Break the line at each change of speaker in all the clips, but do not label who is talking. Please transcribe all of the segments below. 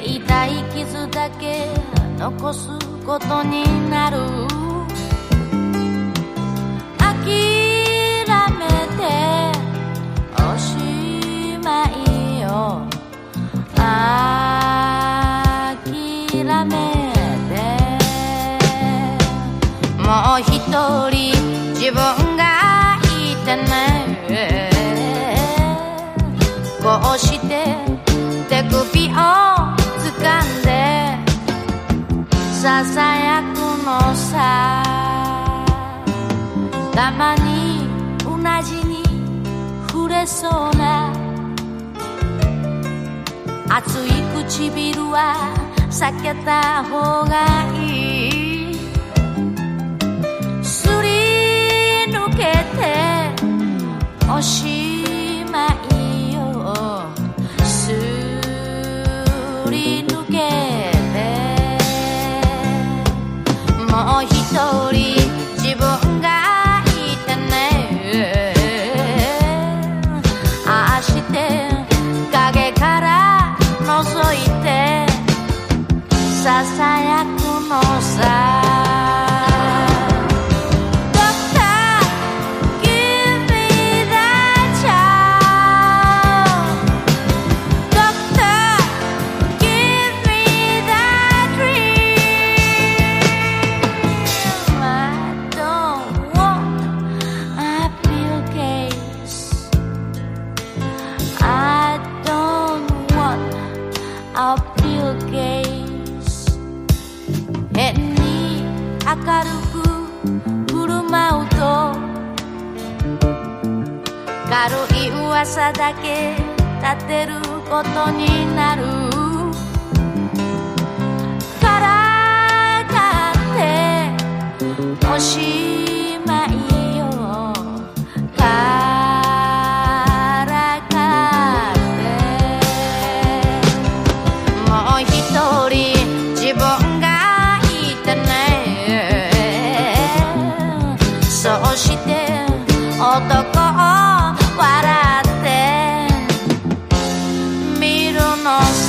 ていたい傷だけ残すことになる。諦めておしまいよ。諦めてもう一人自分たまに同じに触れそうな熱い唇は避けた方がいい軽い噂だけ立てることになる。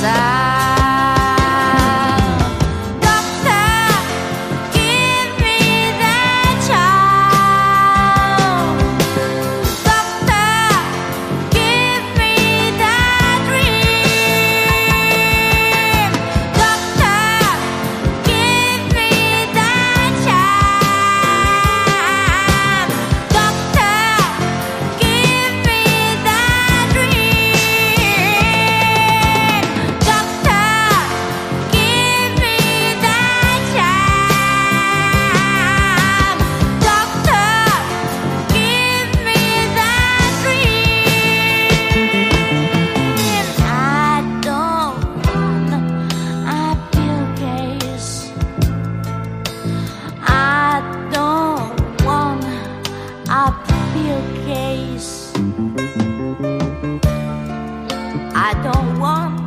side. pillowcase. I don't want